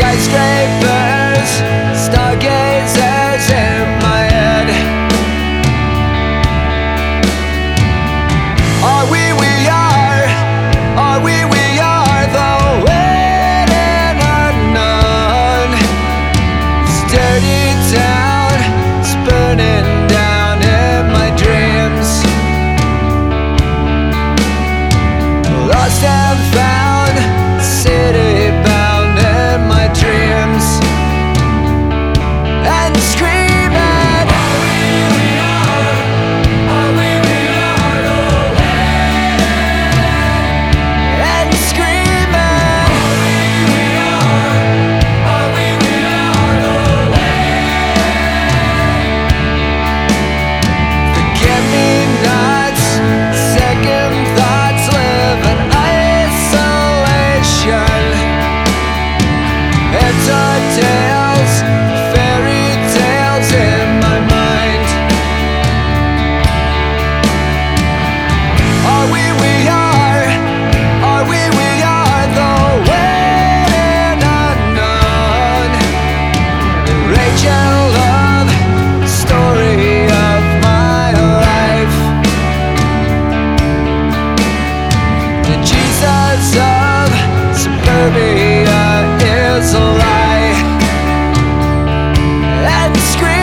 Skyscrapers, stargazers in my head. Are we we are, are we we are The waiting unknown. This dirty town is burning down in my dreams. Lost and utopia uh, is a lie and scream.